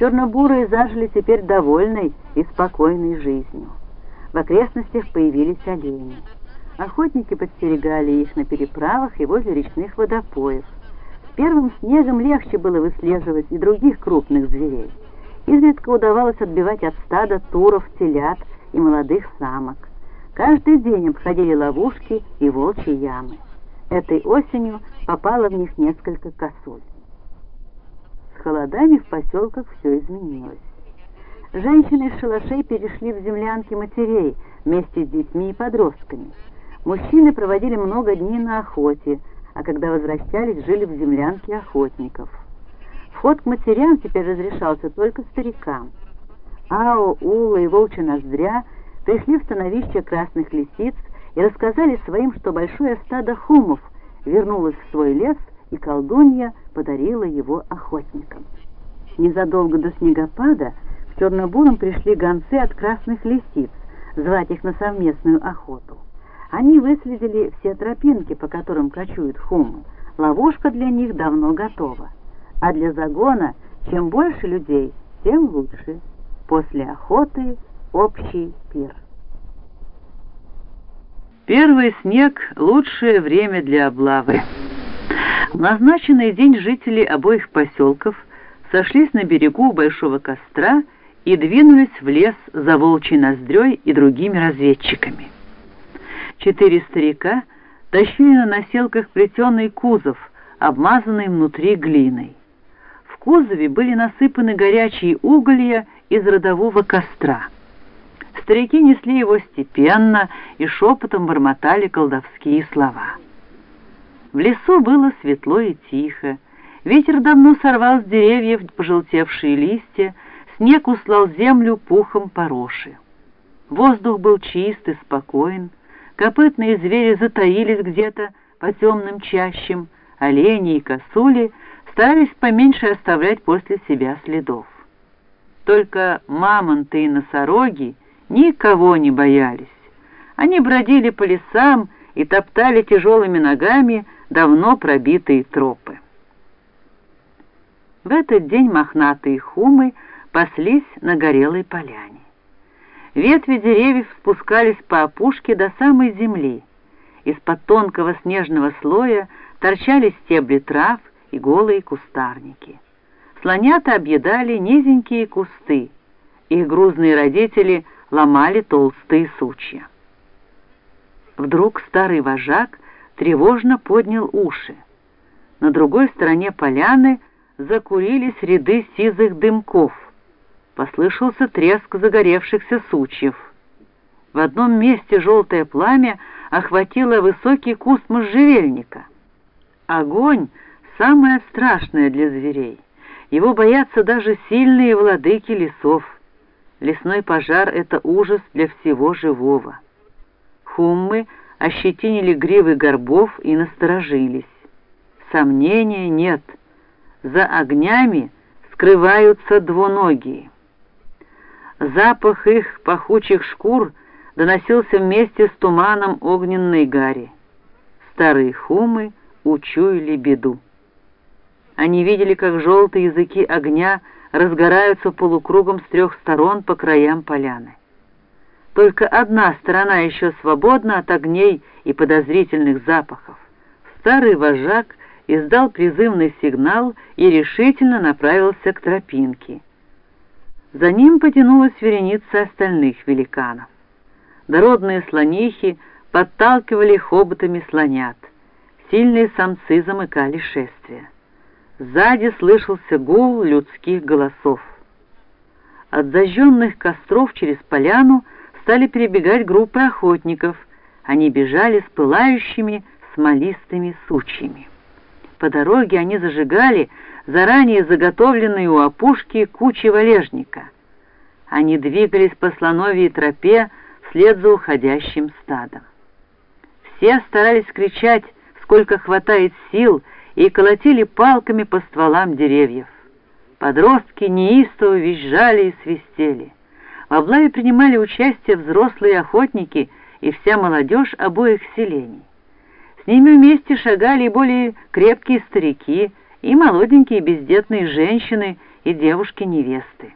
Чернобурые зажили теперь довольной и спокойной жизнью. В окрестностях появились олени. Охотники подстерегали их на переправах и возле речных водопоев. С первым снегом легче было выслеживать и других крупных зверей. Изредка удавалось отбивать от стада туров, телят и молодых самок. Каждый день обходили ловушки и волчьи ямы. Этой осенью попало в них несколько косуль. С холодами в поселках все изменилось. Женщины из шалашей перешли в землянки матерей вместе с детьми и подростками. Мужчины проводили много дней на охоте, а когда возвращались, жили в землянке охотников. Вход к матерям теперь разрешался только старикам. Ао, Ула и Волчья Ноздря пришли в становище красных лисиц и рассказали своим, что большое стадо хумов вернулось в свой лес, и колдунья подарила его охотникам. Незадолго до снегопада к Чернобурам пришли гонцы от красных лисиц, звать их на совместную охоту. Они выследили все тропинки, по которым кочуют хумы. Ловушка для них давно готова. А для загона чем больше людей, тем лучше. После охоты общий пир. Первый снег – лучшее время для облавы. В назначенный день жители обоих поселков сошлись на берегу большого костра и двинулись в лес за волчьей ноздрёй и другими разведчиками. Четыре старика тащили на носилках плетеный кузов, обмазанный внутри глиной. В кузове были насыпаны горячие уголья из родового костра. Старики несли его степенно и шепотом бормотали колдовские слова. В лесу было светло и тихо. Ветер давно сорвал с деревьев пожелтевшие листья, снег услал землю пухом пороши. Воздух был чист и спокоен, копытные звери затаились где-то по темным чащам, олени и косули старались поменьше оставлять после себя следов. Только мамонты и носороги никого не боялись. Они бродили по лесам и топтали тяжелыми ногами давно пробитые тропы. В этот день мохнатые хумы паслись на горелой поляне. Ветви деревьев спускались по опушке до самой земли. Из-под тонкого снежного слоя торчали стебли трав и голые кустарники. Слонята объедали низенькие кусты. Их грузные родители ломали толстые сучья. Вдруг старый вожак тревожно поднял уши. На другой стороне поляны закурились ряды сизых дымков. Послышался треск загоревшихся сучьев. В одном месте желтое пламя охватило высокий куст можжевельника. Огонь — самое страшное для зверей. Его боятся даже сильные владыки лесов. Лесной пожар — это ужас для всего живого. Хуммы ощетинили гривы горбов и насторожились. Сомнения нет. За огнями скрываются двуногие. Запах их пахучих шкур доносился вместе с туманом огненной гари. Старые хумы учуяли беду. Они видели, как желтые языки огня разгораются полукругом с трех сторон по краям поляны. Только одна сторона еще свободна от огней и подозрительных запахов. Старый вожак издал призывный сигнал и решительно направился к тропинке. За ним потянулась вереница остальных великанов. Дородные слонихи подталкивали хоботами слонят. Сильные самцы замыкали шествие. Сзади слышался гул людских голосов. От зажженных костров через поляну стали перебегать группы охотников. Они бежали с пылающими смолистыми сучьями. По дороге они зажигали заранее заготовленные у опушки кучи валежника. Они двигались по слоновьей тропе вслед за уходящим стадом. Все старались кричать, сколько хватает сил, и колотили палками по стволам деревьев. Подростки неистово визжали и свистели. В облаве принимали участие взрослые охотники и вся молодежь обоих селений. С ними вместе шагали и более крепкие старики, и молоденькие бездетные женщины и девушки-невесты.